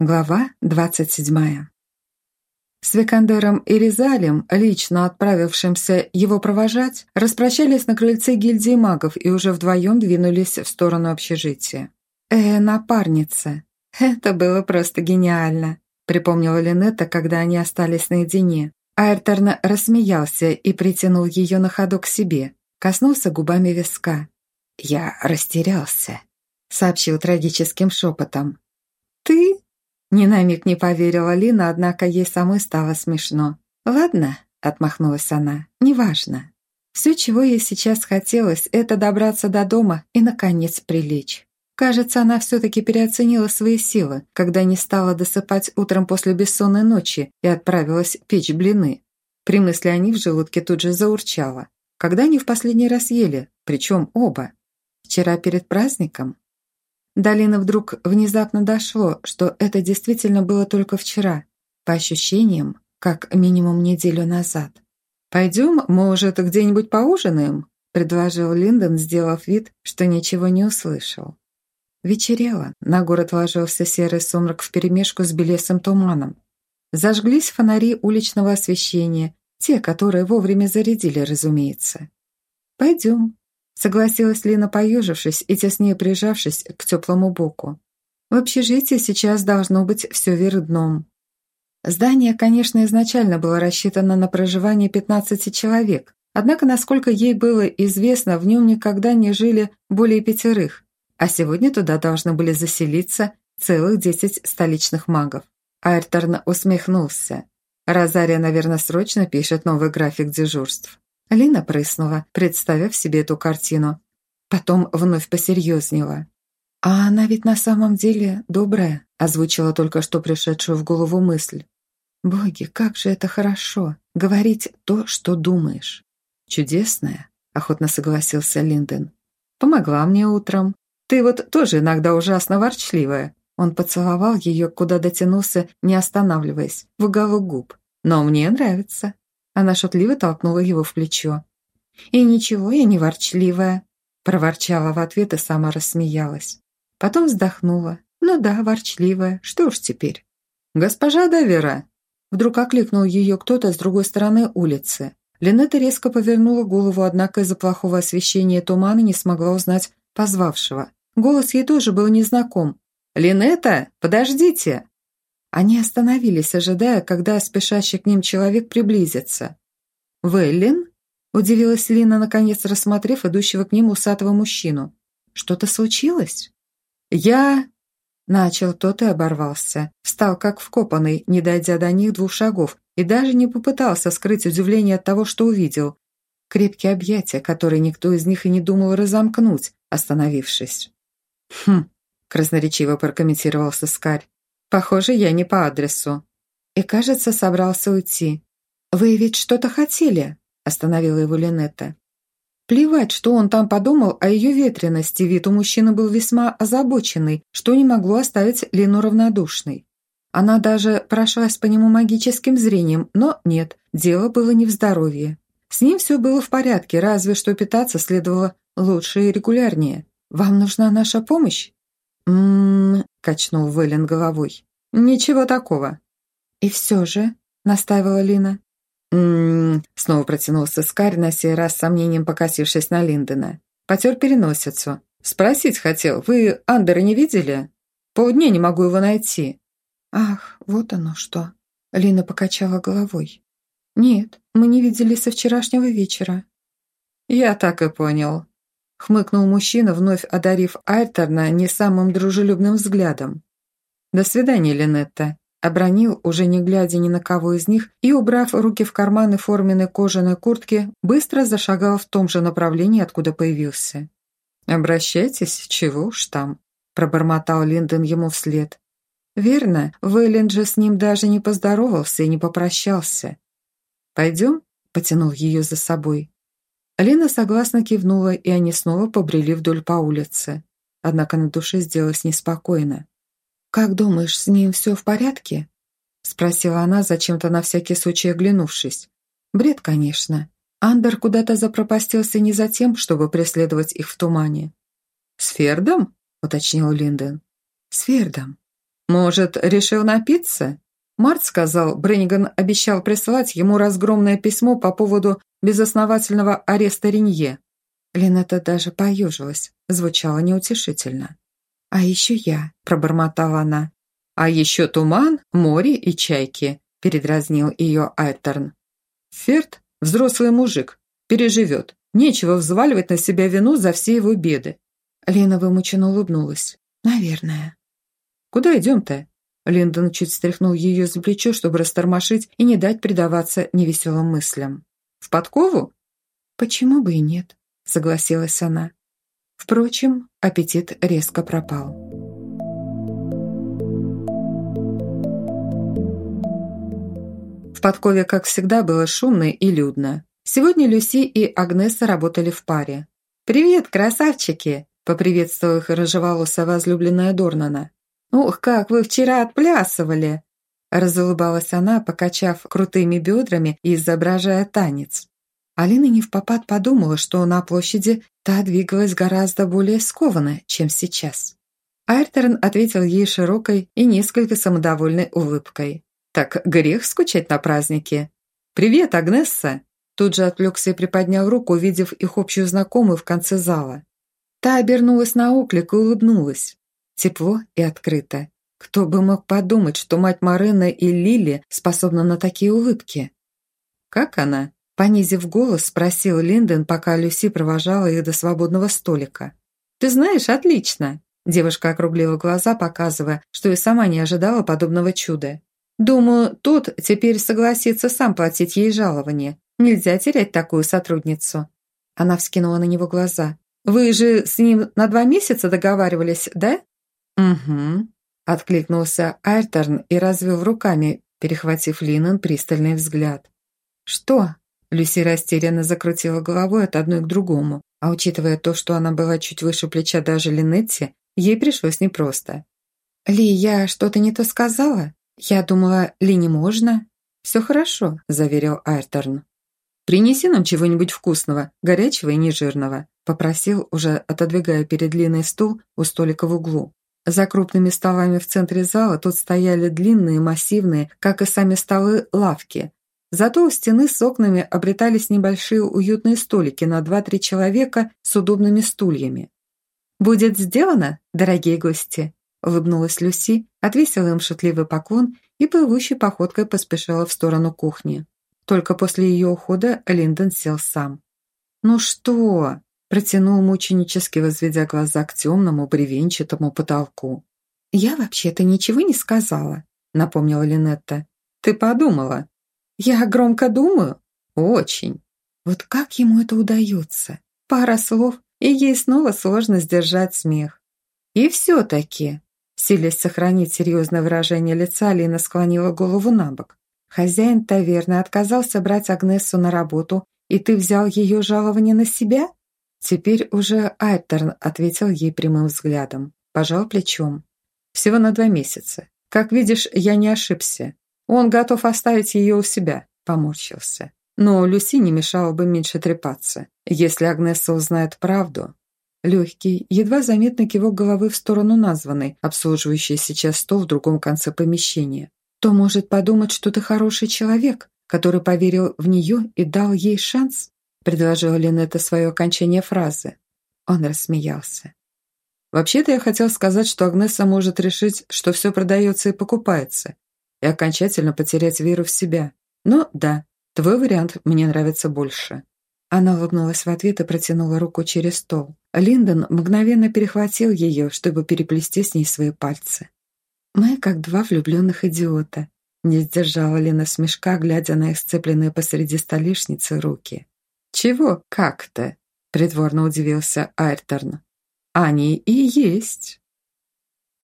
Глава 27. С Викандером и Ризалем, лично отправившимся его провожать, распрощались на крыльце гильдии магов и уже вдвоем двинулись в сторону общежития. «Э, напарница! Это было просто гениально!» припомнила Линетта, когда они остались наедине. Айрторн рассмеялся и притянул ее на ходу к себе, коснулся губами виска. «Я растерялся», — сообщил трагическим шепотом. «Ты?» Ни на миг не поверила Лина, однако ей самой стало смешно. «Ладно», — отмахнулась она, — «неважно. Все, чего ей сейчас хотелось, это добраться до дома и, наконец, прилечь. Кажется, она все-таки переоценила свои силы, когда не стала досыпать утром после бессонной ночи и отправилась печь блины. При мысли о них в желудке тут же заурчало. Когда они в последний раз ели, причем оба? Вчера перед праздником? Долина вдруг внезапно дошло, что это действительно было только вчера, по ощущениям, как минимум неделю назад. «Пойдем, может, где-нибудь поужинаем?» – предложил Линдон, сделав вид, что ничего не услышал. Вечерело, на город ложился серый сумрак вперемешку с белесым туманом. Зажглись фонари уличного освещения, те, которые вовремя зарядили, разумеется. «Пойдем», Согласилась Лина, поежившись и теснее прижавшись к теплому боку. В общежитии сейчас должно быть все вверх дном. Здание, конечно, изначально было рассчитано на проживание 15 человек, однако, насколько ей было известно, в нем никогда не жили более пятерых, а сегодня туда должны были заселиться целых 10 столичных магов. Айрторн усмехнулся. Розария, наверное, срочно пишет новый график дежурств. Лина прыснула, представив себе эту картину. Потом вновь посерьезнела. «А она ведь на самом деле добрая», озвучила только что пришедшую в голову мысль. «Боги, как же это хорошо! Говорить то, что думаешь!» «Чудесная», — охотно согласился Линден. «Помогла мне утром. Ты вот тоже иногда ужасно ворчливая». Он поцеловал ее, куда дотянулся, не останавливаясь, в уголок губ. «Но мне нравится». Она шутливо толкнула его в плечо. «И ничего, я не ворчливая», – проворчала в ответ и сама рассмеялась. Потом вздохнула. «Ну да, ворчливая, что уж теперь». «Госпожа Давера!» Вдруг окликнул ее кто-то с другой стороны улицы. Линетта резко повернула голову, однако из-за плохого освещения тумана не смогла узнать позвавшего. Голос ей тоже был незнаком. «Линетта, подождите!» Они остановились, ожидая, когда спешащий к ним человек приблизится. «Веллин?» – удивилась Лина, наконец рассмотрев идущего к ним усатого мужчину. «Что-то случилось?» «Я...» – начал тот и оборвался. Встал как вкопанный, не дойдя до них двух шагов, и даже не попытался скрыть удивление от того, что увидел. Крепкие объятия, которые никто из них и не думал разомкнуть, остановившись. «Хм», – красноречиво прокомментировался Скарь. Похоже, я не по адресу. И, кажется, собрался уйти. «Вы ведь что-то хотели?» – остановила его Линетта. Плевать, что он там подумал о ее ветрености, вид у мужчины был весьма озабоченный, что не могло оставить Лину равнодушной. Она даже прошлась по нему магическим зрением, но нет, дело было не в здоровье. С ним все было в порядке, разве что питаться следовало лучше и регулярнее. «Вам нужна наша помощь?» «М-м-м», качнул Вэлен головой. «Ничего такого». «И все же», — настаивала Лина. «М-м-м», снова протянулся Скарь, на сей раз с сомнением покосившись на Линдона. Потер переносицу. «Спросить хотел, вы Андера не видели? Полдня не могу его найти». «Ах, вот оно что». Лина покачала головой. «Нет, мы не виделись со вчерашнего вечера». «Я так и понял», хмыкнул мужчина, вновь одарив Альтерна не самым дружелюбным взглядом. «До свидания, Линетта», — обронил, уже не глядя ни на кого из них, и, убрав руки в карманы форменной кожаной куртки, быстро зашагал в том же направлении, откуда появился. «Обращайтесь, чего уж там», — пробормотал Линдон ему вслед. «Верно, Вейлен же с ним даже не поздоровался и не попрощался». «Пойдем?» — потянул ее за собой. Лена согласно кивнула, и они снова побрели вдоль по улице. Однако на душе сделалось неспокойно. «Как думаешь, с ним все в порядке?» Спросила она, зачем-то на всякий случай оглянувшись. Бред, конечно. Андер куда-то запропастился не за тем, чтобы преследовать их в тумане. «С Фердом?» — уточнил Линден. «С Фердом». Может, решил напиться? Март сказал, Бренниган обещал прислать ему разгромное письмо по поводу безосновательного ареста Ренье. Линетта даже поежилась, звучало неутешительно. «А еще я», – пробормотала она. «А еще туман, море и чайки», – передразнил ее Айтерн. «Ферд – взрослый мужик, переживет. Нечего взваливать на себя вину за все его беды». Лена вымученно улыбнулась. «Наверное». «Куда идем-то?» Линдон чуть стряхнул ее за плечо, чтобы растормошить и не дать предаваться невеселым мыслям. «В подкову?» «Почему бы и нет?» – согласилась она. Впрочем, аппетит резко пропал. В подкове, как всегда, было шумно и людно. Сегодня Люси и Агнеса работали в паре. «Привет, красавчики!» – поприветствовала их рыжеволосая возлюбленная Дорнана. «Ух, как вы вчера отплясывали!» Разулыбалась она, покачав крутыми бедрами и изображая танец. Алина не в попад подумала, что на площади та двигалась гораздо более скованно, чем сейчас. Айртерн ответил ей широкой и несколько самодовольной улыбкой. «Так грех скучать на празднике». «Привет, Агнесса!» Тут же отвлекся и приподнял руку, увидев их общую знакомую в конце зала. Та обернулась на оклик и улыбнулась. Тепло и открыто. Кто бы мог подумать, что мать Марена и Лили способна на такие улыбки? «Как она?» Понизив голос, спросил Линден, пока Люси провожала их до свободного столика. «Ты знаешь, отлично!» Девушка округлила глаза, показывая, что и сама не ожидала подобного чуда. «Думаю, тот теперь согласится сам платить ей жалование. Нельзя терять такую сотрудницу». Она вскинула на него глаза. «Вы же с ним на два месяца договаривались, да?» «Угу», – откликнулся Альтерн и развел руками, перехватив Линнен пристальный взгляд. «Что?» Люси растерянно закрутила головой от одной к другому, а учитывая то, что она была чуть выше плеча даже Линетти, ей пришлось непросто. «Ли, я что-то не то сказала? Я думала, Ли не можно?» «Все хорошо», – заверил Айрторн. «Принеси нам чего-нибудь вкусного, горячего и нежирного», – попросил, уже отодвигая перед Линой стул у столика в углу. За крупными столами в центре зала тут стояли длинные, массивные, как и сами столы, лавки, Зато у стены с окнами обретались небольшие уютные столики на два-три человека с удобными стульями. «Будет сделано, дорогие гости!» – улыбнулась Люси, отвесила им шутливый поклон и плывущей походкой поспешила в сторону кухни. Только после ее ухода Линдон сел сам. «Ну что?» – протянул мученически, возведя глаза к темному бревенчатому потолку. «Я вообще-то ничего не сказала», – напомнила Линетта. «Ты подумала», я громко думаю? Очень. Вот как ему это удается? Пара слов, и ей снова сложно сдержать смех. И все-таки, силясь сохранить серьезное выражение лица, Лина склонила голову на бок. Хозяин таверны отказался брать Агнесу на работу, и ты взял ее жалование на себя? Теперь уже Айтерн ответил ей прямым взглядом, пожал плечом. Всего на два месяца. Как видишь, я не ошибся. Он готов оставить ее у себя, поморщился. Но Люси не мешало бы меньше трепаться. Если Агнеса узнает правду... Легкий, едва заметный кивок головы в сторону названной, обслуживающей сейчас стол в другом конце помещения. То может подумать, что ты хороший человек, который поверил в нее и дал ей шанс, предложила Линетта свое окончание фразы. Он рассмеялся. «Вообще-то я хотел сказать, что Агнеса может решить, что все продается и покупается, и окончательно потерять веру в себя. Но да, твой вариант мне нравится больше». Она улыбнулась в ответ и протянула руку через стол. Линдон мгновенно перехватил ее, чтобы переплести с ней свои пальцы. «Мы как два влюбленных идиота», — не сдержала Лина смешка, глядя на их сцепленные посреди столешницы руки. «Чего как-то?» — притворно удивился Айрторн. «Они и есть».